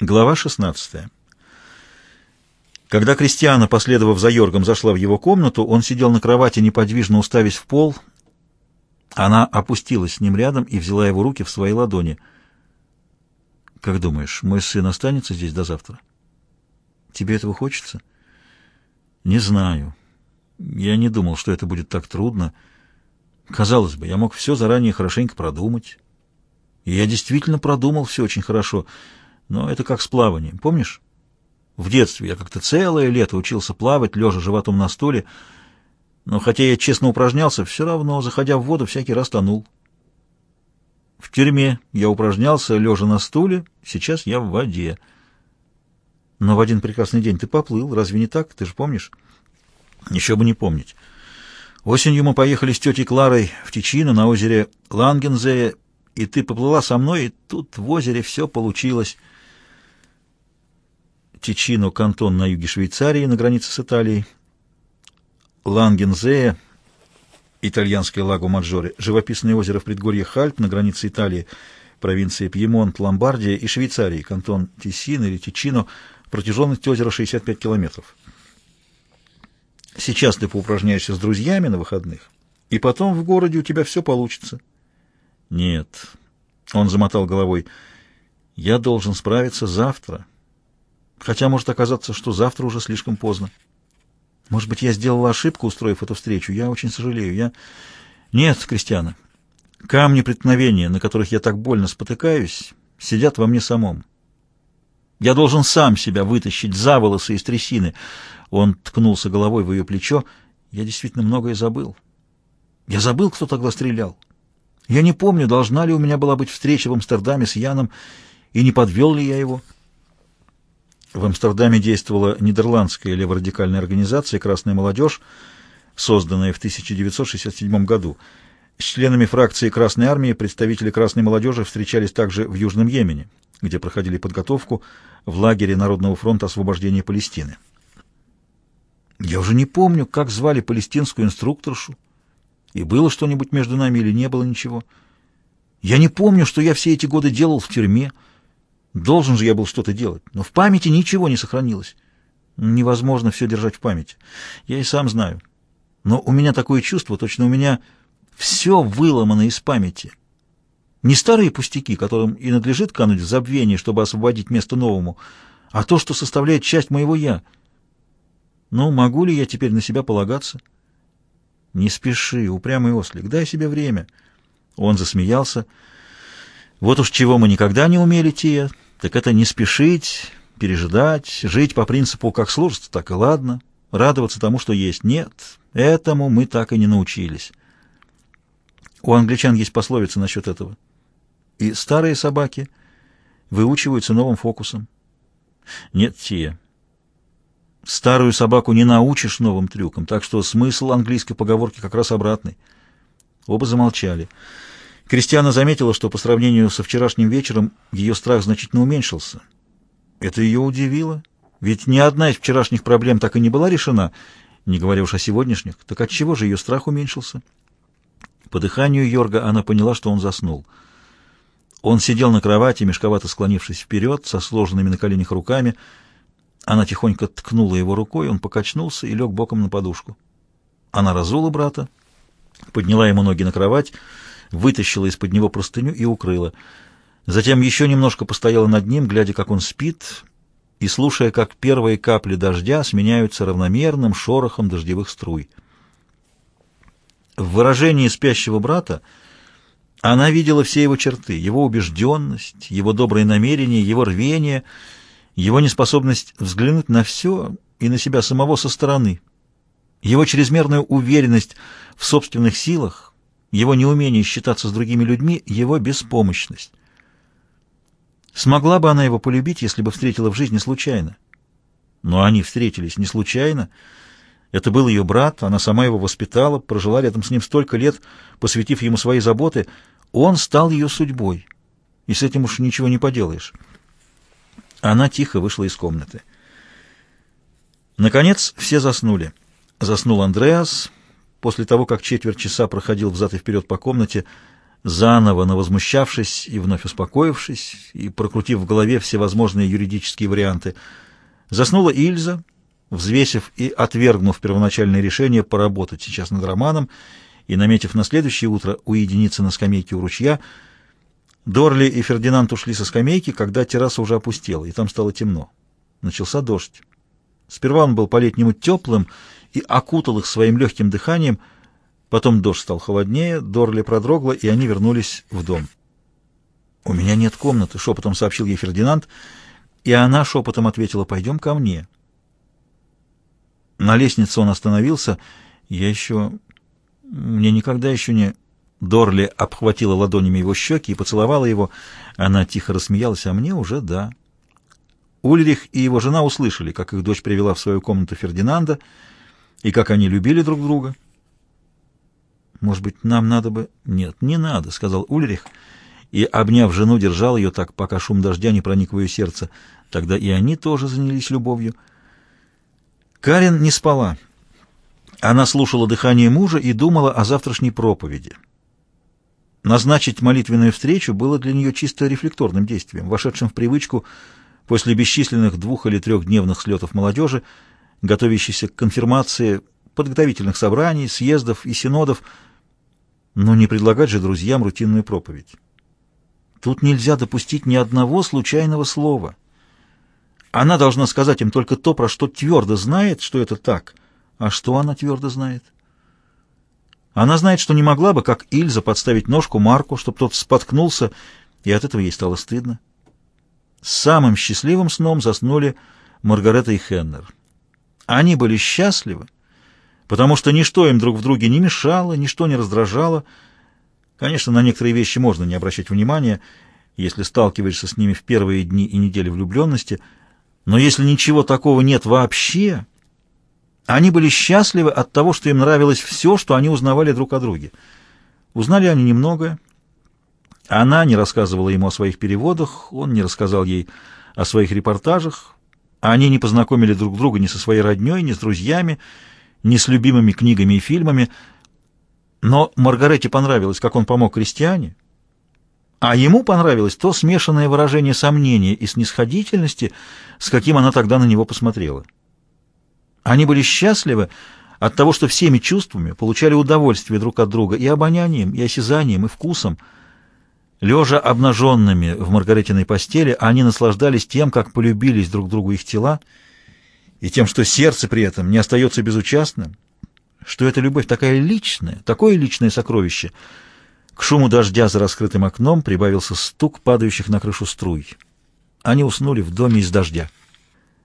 Глава 16. Когда Кристиана, последовав за Йоргом, зашла в его комнату, он сидел на кровати, неподвижно уставясь в пол. Она опустилась с ним рядом и взяла его руки в свои ладони. «Как думаешь, мой сын останется здесь до завтра? Тебе этого хочется?» «Не знаю. Я не думал, что это будет так трудно. Казалось бы, я мог все заранее хорошенько продумать. И я действительно продумал все очень хорошо». Но это как с плаванием, помнишь? В детстве я как-то целое лето учился плавать, лежа животом на стуле, но хотя я честно упражнялся, все равно, заходя в воду, всякий раз тонул. В тюрьме я упражнялся, лежа на стуле, сейчас я в воде. Но в один прекрасный день ты поплыл, разве не так? Ты же помнишь? Еще бы не помнить. Осенью мы поехали с тетей Кларой в Тичино на озере Лангензее, и ты поплыла со мной, и тут в озере все получилось. Тичино, кантон на юге Швейцарии, на границе с Италией. Лангензея, итальянское лаго Маджоре, живописное озеро в предгорье Хальт на границе Италии, провинции Пьемонт, Ломбардия и Швейцарии, кантон Тиссино или Тичино, протяженность озера 65 километров. Сейчас ты поупражняешься с друзьями на выходных, и потом в городе у тебя все получится. Нет, он замотал головой, я должен справиться завтра. Хотя может оказаться, что завтра уже слишком поздно. Может быть, я сделала ошибку, устроив эту встречу. Я очень сожалею. Я... Нет, Кристиана, камни преткновения, на которых я так больно спотыкаюсь, сидят во мне самом. Я должен сам себя вытащить за волосы из трясины. Он ткнулся головой в ее плечо. Я действительно многое забыл. Я забыл, кто тогда стрелял. Я не помню, должна ли у меня была быть встреча в Амстердаме с Яном, и не подвел ли я его. В Амстердаме действовала нидерландская леворадикальная организация «Красная молодежь», созданная в 1967 году. С членами фракции Красной армии представители Красной молодежи встречались также в Южном Йемене, где проходили подготовку в лагере Народного фронта освобождения Палестины. Я уже не помню, как звали палестинскую инструкторшу, и было что-нибудь между нами или не было ничего. Я не помню, что я все эти годы делал в тюрьме, Должен же я был что-то делать, но в памяти ничего не сохранилось. Невозможно все держать в памяти. Я и сам знаю. Но у меня такое чувство, точно у меня все выломано из памяти. Не старые пустяки, которым и надлежит кануть в забвение, чтобы освободить место новому, а то, что составляет часть моего «я». Ну, могу ли я теперь на себя полагаться? Не спеши, упрямый ослик, дай себе время. Он засмеялся. Вот уж чего мы никогда не умели, Тия, так это не спешить, пережидать, жить по принципу «как служится, так и ладно», радоваться тому, что есть. Нет, этому мы так и не научились. У англичан есть пословица насчет этого. И старые собаки выучиваются новым фокусом. Нет, Тия, старую собаку не научишь новым трюкам, так что смысл английской поговорки как раз обратный. Оба замолчали. Кристиана заметила, что по сравнению со вчерашним вечером ее страх значительно уменьшился. Это ее удивило, ведь ни одна из вчерашних проблем так и не была решена, не говоря уж о сегодняшних. Так отчего же ее страх уменьшился? По дыханию Йорга она поняла, что он заснул. Он сидел на кровати, мешковато склонившись вперед, со сложенными на коленях руками. Она тихонько ткнула его рукой, он покачнулся и лег боком на подушку. Она разула брата, подняла ему ноги на кровать, вытащила из-под него простыню и укрыла. Затем еще немножко постояла над ним, глядя, как он спит, и слушая, как первые капли дождя сменяются равномерным шорохом дождевых струй. В выражении спящего брата она видела все его черты, его убежденность, его добрые намерения, его рвение, его неспособность взглянуть на все и на себя самого со стороны, его чрезмерную уверенность в собственных силах, его неумение считаться с другими людьми, его беспомощность. Смогла бы она его полюбить, если бы встретила в жизни случайно? Но они встретились не случайно. Это был ее брат, она сама его воспитала, прожила рядом с ним столько лет, посвятив ему свои заботы. Он стал ее судьбой, и с этим уж ничего не поделаешь. Она тихо вышла из комнаты. Наконец все заснули. Заснул Андреас, После того, как четверть часа проходил взад и вперед по комнате, заново навозмущавшись и вновь успокоившись, и прокрутив в голове всевозможные юридические варианты. Заснула Ильза, взвесив и отвергнув первоначальное решение поработать сейчас над романом и наметив на следующее утро уединиться на скамейке у ручья, Дорли и Фердинанд ушли со скамейки, когда терраса уже опустела, и там стало темно. Начался дождь. Сперва он был по-летнему теплым и окутал их своим легким дыханием, потом дождь стал холоднее, Дорли продрогла, и они вернулись в дом. «У меня нет комнаты», — шепотом сообщил ей Фердинанд, и она шепотом ответила, «Пойдем ко мне». На лестнице он остановился. «Я еще... Мне никогда еще не...» Дорли обхватила ладонями его щеки и поцеловала его. Она тихо рассмеялась, а мне уже да. Ульрих и его жена услышали, как их дочь привела в свою комнату Фердинанда и как они любили друг друга. «Может быть, нам надо бы...» «Нет, не надо», — сказал Ульрих, и, обняв жену, держал ее так, пока шум дождя не проник в ее сердце. Тогда и они тоже занялись любовью. Карен не спала. Она слушала дыхание мужа и думала о завтрашней проповеди. Назначить молитвенную встречу было для нее чисто рефлекторным действием, вошедшим в привычку после бесчисленных двух- или трехдневных слетов молодежи, готовящейся к конфирмации, подготовительных собраний, съездов и синодов, но не предлагать же друзьям рутинную проповедь. Тут нельзя допустить ни одного случайного слова. Она должна сказать им только то, про что твердо знает, что это так. А что она твердо знает? Она знает, что не могла бы, как Ильза, подставить ножку Марку, чтобы тот споткнулся, и от этого ей стало стыдно. Самым счастливым сном заснули Маргарета и Хеннер. Они были счастливы, потому что ничто им друг в друге не мешало, ничто не раздражало. Конечно, на некоторые вещи можно не обращать внимания, если сталкиваешься с ними в первые дни и недели влюбленности, но если ничего такого нет вообще, они были счастливы от того, что им нравилось все, что они узнавали друг о друге. Узнали они немного. Она не рассказывала ему о своих переводах, он не рассказал ей о своих репортажах. Они не познакомили друг друга ни со своей родней, ни с друзьями, ни с любимыми книгами и фильмами. Но Маргарете понравилось, как он помог крестьяне, а ему понравилось то смешанное выражение сомнения и снисходительности, с каким она тогда на него посмотрела. Они были счастливы от того, что всеми чувствами получали удовольствие друг от друга и обонянием, и осязанием, и вкусом. Лежа обнаженными в Маргаретиной постели, они наслаждались тем, как полюбились друг другу их тела, и тем, что сердце при этом не остается безучастным, что эта любовь такая личная, такое личное сокровище. К шуму дождя за раскрытым окном прибавился стук падающих на крышу струй. Они уснули в доме из дождя.